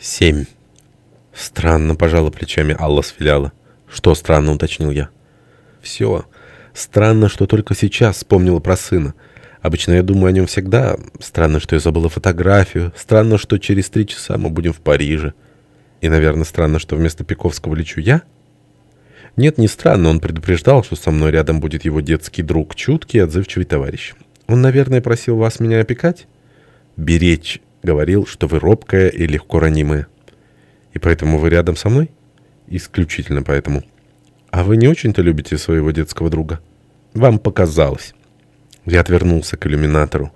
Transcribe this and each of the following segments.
Семь. Странно, пожала плечами Алла с. Что странно, уточнил я. Все. Странно, что только сейчас вспомнила про сына. Обычно я думаю о нем всегда. Странно, что я забыла фотографию. Странно, что через три часа мы будем в Париже. И, наверное, странно, что вместо Пиковского лечу я. Нет, не странно, он предупреждал, что со мной рядом будет его детский друг, чуткий, отзывчивый товарищ. Он, наверное, просил вас меня опекать? Беречь Говорил, что вы робкая и легко ранимая. И поэтому вы рядом со мной? Исключительно поэтому. А вы не очень-то любите своего детского друга? Вам показалось. Я отвернулся к иллюминатору.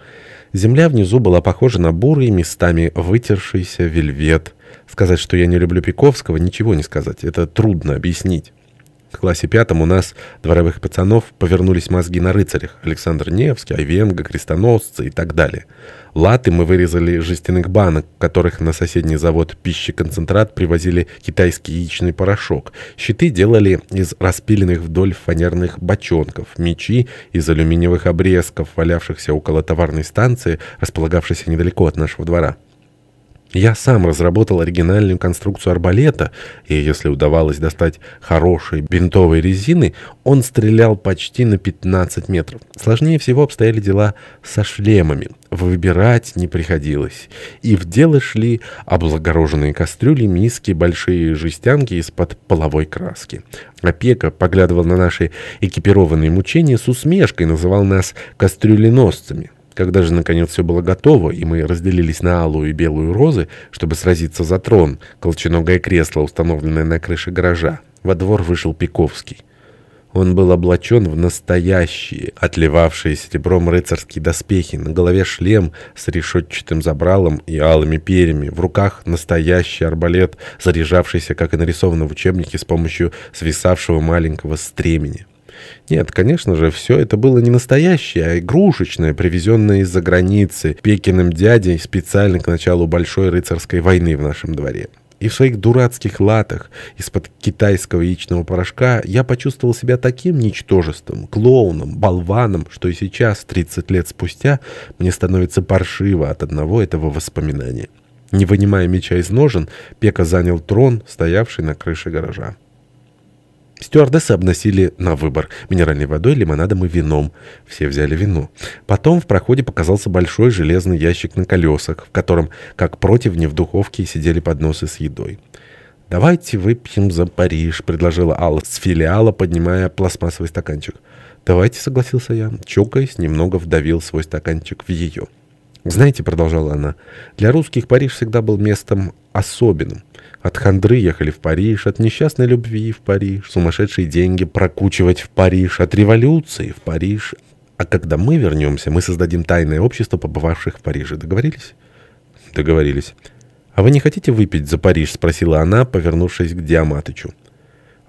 Земля внизу была похожа на бурый, местами вытершийся вельвет. Сказать, что я не люблю Пиковского, ничего не сказать. Это трудно объяснить. В классе пятом у нас, дворовых пацанов, повернулись мозги на рыцарях. Александр Невский, Айвенго, крестоносцы и так далее. Латы мы вырезали из жестяных банок, которых на соседний завод пищеконцентрат привозили китайский яичный порошок. Щиты делали из распиленных вдоль фанерных бочонков. Мечи из алюминиевых обрезков, валявшихся около товарной станции, располагавшейся недалеко от нашего двора. Я сам разработал оригинальную конструкцию арбалета, и если удавалось достать хорошей бинтовой резины, он стрелял почти на 15 метров. Сложнее всего обстояли дела со шлемами. Выбирать не приходилось. И в дело шли облагороженные кастрюли, миски, большие жестянки из-под половой краски. Опека поглядывал на наши экипированные мучения с усмешкой, называл нас кастрюленосцами. Когда же, наконец, все было готово, и мы разделились на алую и белую розы, чтобы сразиться за трон, колченогое кресло, установленное на крыше гаража, во двор вышел Пиковский. Он был облачен в настоящие, отливавшие серебром рыцарские доспехи, на голове шлем с решетчатым забралом и алыми перьями, в руках настоящий арбалет, заряжавшийся, как и нарисовано в учебнике, с помощью свисавшего маленького стремени. Нет, конечно же, все это было не настоящее, а игрушечное, привезенное из-за границы Пекиным дядей специально к началу Большой рыцарской войны в нашем дворе. И в своих дурацких латах из-под китайского яичного порошка я почувствовал себя таким ничтожеством, клоуном, болваном, что и сейчас, 30 лет спустя, мне становится паршиво от одного этого воспоминания. Не вынимая меча из ножен, Пека занял трон, стоявший на крыше гаража. Стюардессы обносили на выбор минеральной водой, лимонадом и вином. Все взяли вино. Потом в проходе показался большой железный ящик на колесах, в котором, как противни в духовке, сидели подносы с едой. «Давайте выпьем за Париж», — предложила Алла с филиала, поднимая пластмассовый стаканчик. «Давайте», — согласился я, чокаясь, немного вдавил свой стаканчик в ее. «Знаете», — продолжала она, — «для русских Париж всегда был местом особенным». От хандры ехали в Париж, от несчастной любви в Париж, сумасшедшие деньги прокучивать в Париж, от революции в Париж. А когда мы вернемся, мы создадим тайное общество побывавших в Париже. Договорились? Договорились. «А вы не хотите выпить за Париж?» — спросила она, повернувшись к Диаматычу.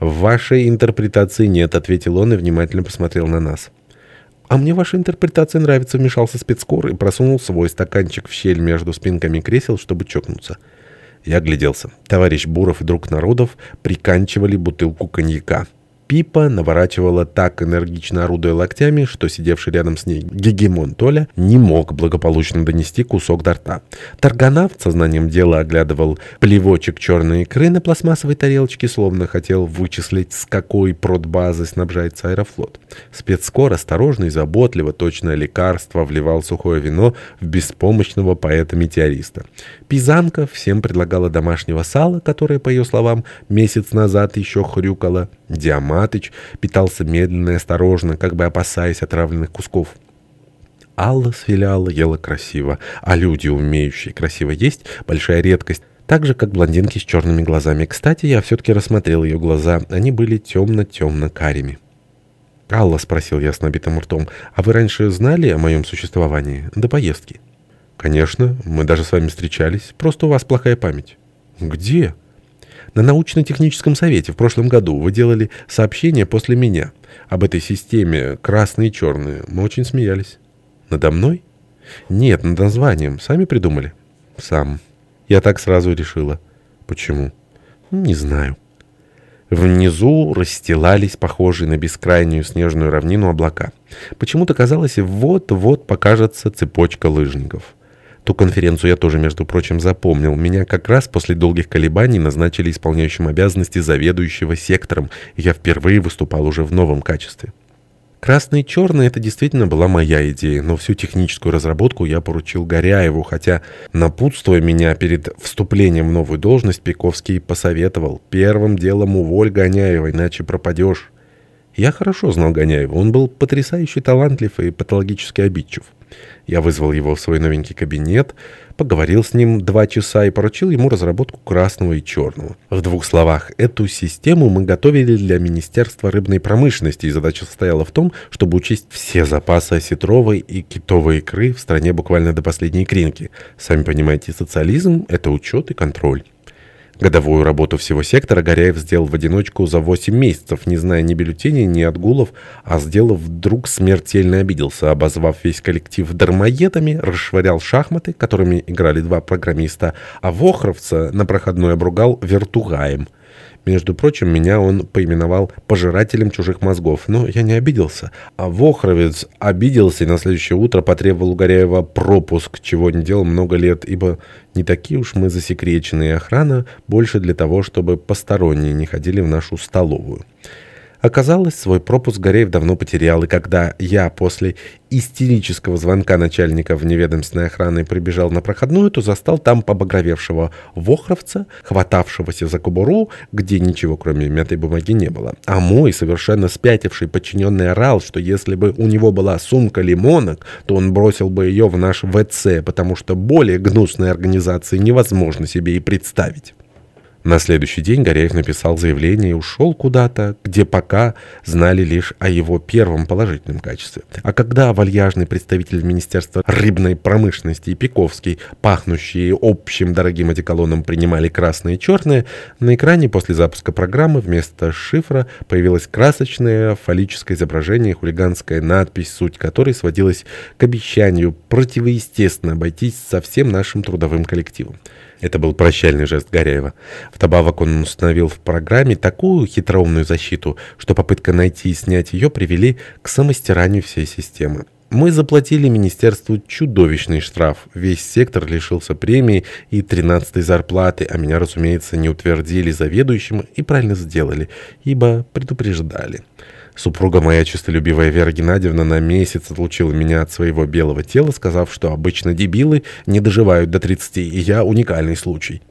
«В вашей интерпретации нет», — ответил он и внимательно посмотрел на нас. «А мне ваша интерпретация нравится», — вмешался спецкор и просунул свой стаканчик в щель между спинками кресел, чтобы чокнуться. Я огляделся. Товарищ Буров и друг народов приканчивали бутылку коньяка. Пипа наворачивала так энергично орудуя локтями, что сидевший рядом с ней гегемон Толя не мог благополучно донести кусок до рта. Тарганав сознанием дела оглядывал плевочек черной икры на пластмассовой тарелочке, словно хотел вычислить, с какой продбазы снабжается аэрофлот. Спецкор осторожно и заботливо, точное лекарство, вливал сухое вино в беспомощного поэта-метеориста. Пизанка всем предлагала домашнего сала, которое, по ее словам, месяц назад еще хрюкало. Диаматыч питался медленно и осторожно, как бы опасаясь отравленных кусков. Алла с филиала ела красиво, а люди, умеющие красиво есть, большая редкость. Так же, как блондинки с черными глазами. Кстати, я все-таки рассмотрел ее глаза. Они были темно-темно-карими. «Алла», — спросил я с набитым ртом, — «а вы раньше знали о моем существовании? До поездки?» «Конечно. Мы даже с вами встречались. Просто у вас плохая память». «Где?» «На научно-техническом совете в прошлом году вы делали сообщение после меня. Об этой системе красные и черные. Мы очень смеялись». «Надо мной?» «Нет, над названием. Сами придумали?» «Сам». Я так сразу решила. «Почему?» «Не знаю». Внизу расстилались похожие на бескрайнюю снежную равнину облака. Почему-то казалось, вот-вот покажется цепочка лыжников. Ту конференцию я тоже, между прочим, запомнил. Меня как раз после долгих колебаний назначили исполняющим обязанности заведующего сектором, я впервые выступал уже в новом качестве. Красный и черный — это действительно была моя идея, но всю техническую разработку я поручил Горяеву, хотя, напутствуя меня перед вступлением в новую должность, Пиковский посоветовал «Первым делом уволь Гоняева, иначе пропадешь». Я хорошо знал Гоняева, он был потрясающе талантлив и патологически обидчив. Я вызвал его в свой новенький кабинет, поговорил с ним два часа и поручил ему разработку красного и черного. В двух словах, эту систему мы готовили для Министерства рыбной промышленности, и задача состояла в том, чтобы учесть все запасы осетровой и китовой икры в стране буквально до последней икринки. Сами понимаете, социализм — это учет и контроль. Годовую работу всего сектора Горяев сделал в одиночку за 8 месяцев, не зная ни бюллетеней, ни отгулов, а сделав вдруг смертельно обиделся, обозвав весь коллектив дармоедами, расшвырял шахматы, которыми играли два программиста, а Вохровца на проходной обругал вертугаем. Между прочим, меня он поименовал пожирателем чужих мозгов, но я не обиделся. А Вохровец обиделся и на следующее утро потребовал у Горяева пропуск, чего не делал много лет, ибо не такие уж мы засекреченные, охрана больше для того, чтобы посторонние не ходили в нашу столовую. Оказалось, свой пропуск Гореев давно потерял, и когда я после истерического звонка начальника вневедомственной охраны прибежал на проходную, то застал там побагровевшего вохровца, хватавшегося за кобуру, где ничего кроме мятой бумаги не было. А мой, совершенно спятивший подчиненный, орал, что если бы у него была сумка лимонок, то он бросил бы ее в наш ВЦ, потому что более гнусной организации невозможно себе и представить. На следующий день Горяев написал заявление и ушел куда-то, где пока знали лишь о его первом положительном качестве. А когда вальяжный представитель Министерства рыбной промышленности и Пиковский, пахнущие общим дорогим одеколоном, принимали красное и черное, на экране после запуска программы вместо шифра появилось красочное фаллическое изображение, хулиганская надпись, суть которой сводилась к обещанию противоестественно обойтись со всем нашим трудовым коллективом. Это был прощальный жест Горяева. Вдобавок он установил в программе такую хитроумную защиту, что попытка найти и снять ее привели к самостиранию всей системы. Мы заплатили министерству чудовищный штраф. Весь сектор лишился премии и 13-й зарплаты, а меня, разумеется, не утвердили заведующим и правильно сделали, ибо предупреждали. Супруга моя честолюбивая Вера Геннадьевна на месяц отлучила меня от своего белого тела, сказав, что обычно дебилы не доживают до 30, и я уникальный случай.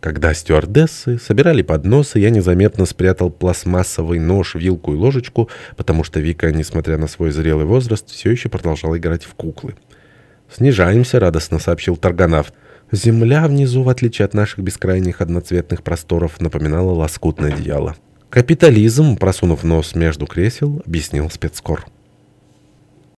Когда стюардессы собирали подносы, я незаметно спрятал пластмассовый нож, вилку и ложечку, потому что Вика, несмотря на свой зрелый возраст, все еще продолжала играть в куклы. «Снижаемся», — радостно сообщил Тарганавт. Земля внизу, в отличие от наших бескрайних одноцветных просторов, напоминала лоскутное одеяло. «Капитализм», просунув нос между кресел, объяснил спецкор.